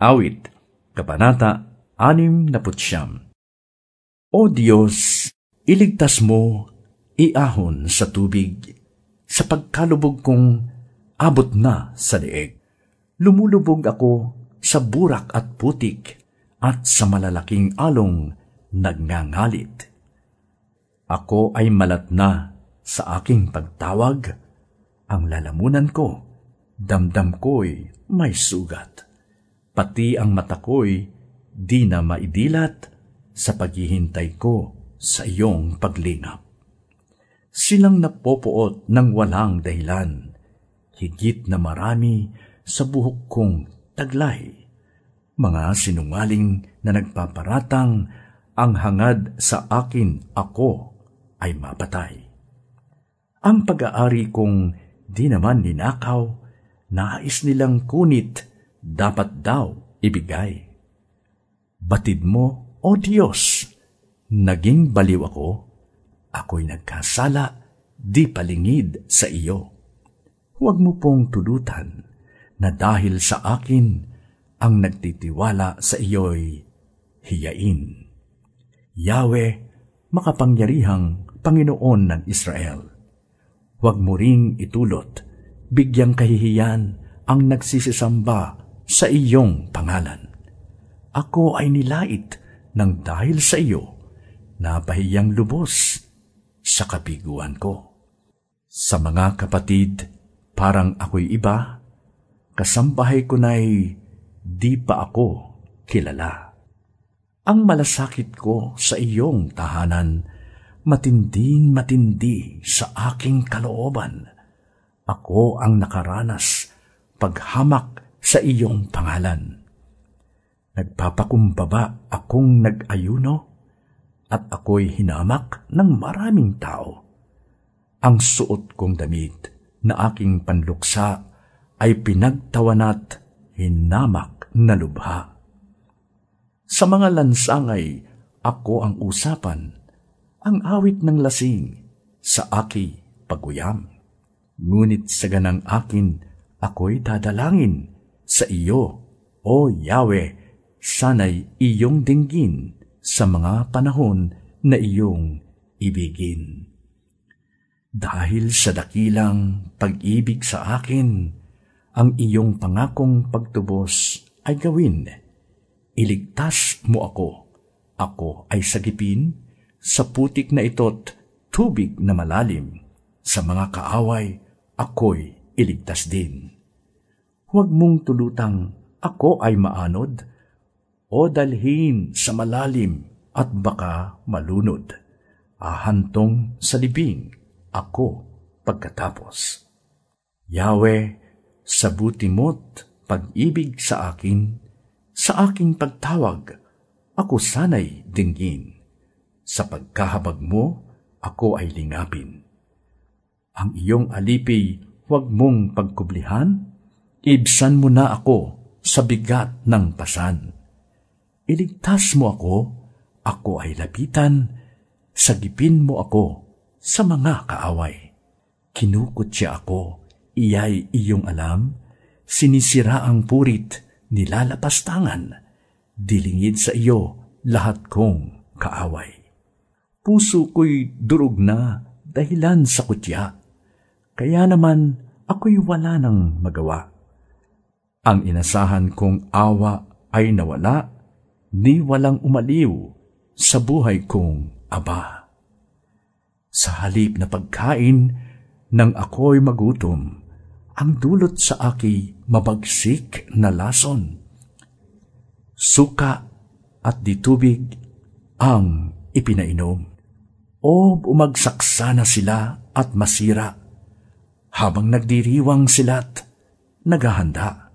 Awit, Kabanata 69 O Diyos, iligtas mo, iahon sa tubig, sa pagkalubog kong abot na sa leeg. Lumulubog ako sa burak at putik at sa malalaking along nagngangalit. Ako ay malat na sa aking pagtawag, ang lalamunan ko, damdam ko'y may sugat pati ang mata ko'y di na maidilat sa paghihintay ko sa iyong paglingap. Silang napopoot ng walang dahilan, higit na marami sa buhok kong taglay. Mga sinungaling na nagpaparatang ang hangad sa akin ako ay mapatay. Ang pag-aari kong di naman ninakaw, nais nilang kunit dapat daw ibigay. Batid mo, O Diyos, naging baliw ako, ako'y nagkasala, di palingid sa iyo. Huwag mo pong tulutan na dahil sa akin ang nagtitiwala sa iyo'y hiyain. Yahweh, makapangyarihang Panginoon ng Israel, huwag mo ring itulot, bigyang kahihiyan ang nagsisisamba sa iyong pangalan. Ako ay nilait ng dahil sa iyo, napahiyang lubos sa kapiguan ko. Sa mga kapatid, parang ako'y iba, kasambahay ko na'y di pa ako kilala. Ang malasakit ko sa iyong tahanan, matinding matindi sa aking kalooban. Ako ang nakaranas, paghamak sa iyong pangalan. Nagpapakumbaba akong nag-ayuno at ako'y hinamak ng maraming tao. Ang suot kong damit na aking panluksa ay pinagtawanat hinamak na lubha. Sa mga lansangay, ako ang usapan, ang awit ng lasing sa aki paguyam. Ngunit sa ganang akin, ako'y dadalangin sa iyo, O Yahweh, sana'y iyong dinggin sa mga panahon na iyong ibigin. Dahil sa dakilang pag-ibig sa akin, ang iyong pangakong pagtubos ay gawin. Iligtas mo ako. Ako ay sagipin sa putik na ito't tubig na malalim. Sa mga kaaway, ako'y iligtas din huwag mong tulutang ako ay maanod o dalhin sa malalim at baka malunod. Ahantong sa libing ako pagkatapos. Yahweh, sabuti mo't pag-ibig sa akin, sa aking pagtawag, ako sana'y dinggin. Sa pagkahabag mo, ako ay lingapin. Ang iyong alipi huwag mong pagkublihan, Ibsan mo na ako sa bigat ng pasan. Iligtas mo ako, ako ay lapitan, sagipin mo ako sa mga kaaway. Kinukutya ako, iyay iyong alam, sinisira ang purit, nilalapastangan, dilingid sa iyo lahat kong kaaway. Puso ko'y durog na dahilan sa kutya, kaya naman ako'y wala nang magawa ang inasahan kong awa ay nawala, ni walang umaliw sa buhay kong aba. Sa halip na pagkain, nang ako'y magutom, ang dulot sa aki mabagsik na lason. Suka at ditubig ang ipinainom. O umagsaksana sila at masira, habang nagdiriwang sila't naghahanda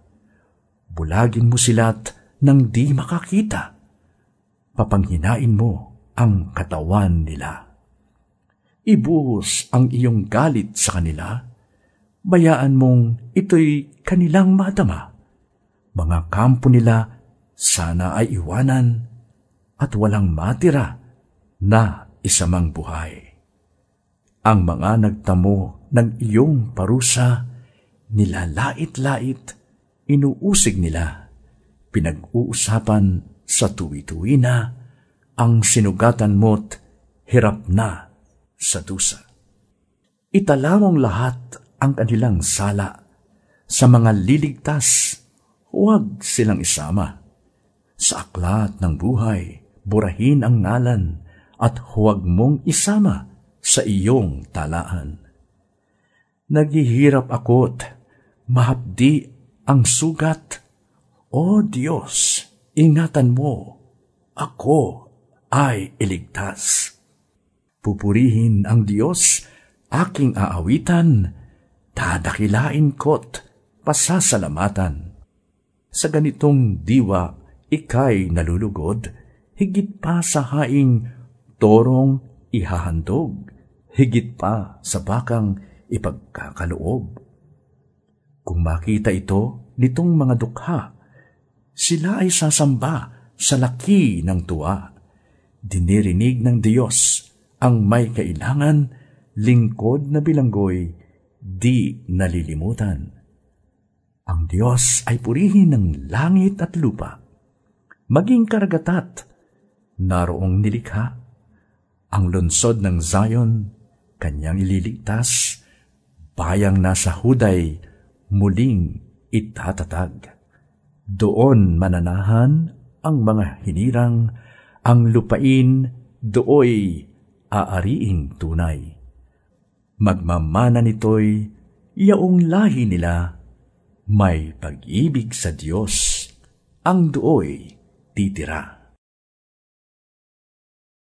bulagin mo sila't nang di makakita. Papanghinain mo ang katawan nila. Ibuhos ang iyong galit sa kanila. Bayaan mong ito'y kanilang madama. Mga kampo nila sana ay iwanan at walang matira na isamang buhay. Ang mga nagtamo ng iyong parusa, nilalait-lait inuusig nila, pinag-uusapan sa tuwi-tuwi na ang sinugatan mo't hirap na sa dusa. Italawang lahat ang kanilang sala sa mga liligtas, huwag silang isama. Sa aklat ng buhay, burahin ang ngalan at huwag mong isama sa iyong talaan. Naghihirap ako't mahapdi ang sugat. O Diyos, ingatan mo, ako ay iligtas. Pupurihin ang Diyos, aking aawitan, dadakilain ko't pasasalamatan. Sa ganitong diwa, ikay nalulugod, higit pa sa haing torong ihahandog, higit pa sa bakang ipagkakaloob. Kung makita ito nitong mga dukha, sila ay sasamba sa laki ng tuwa. Dinirinig ng Diyos ang may kailangan, lingkod na bilanggoy, di nalilimutan. Ang Diyos ay purihin ng langit at lupa, maging karagatat, naroong nilikha. Ang lunsod ng Zion, kanyang ililigtas, bayang nasa huday, muling itatatag. Doon mananahan ang mga hinirang, ang lupain dooy aariing tunay. Magmamana nito'y yaong lahi nila, may pag-ibig sa Diyos, ang dooy titira.